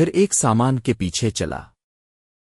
پھر ایک سامان کے پیچھے چلا۔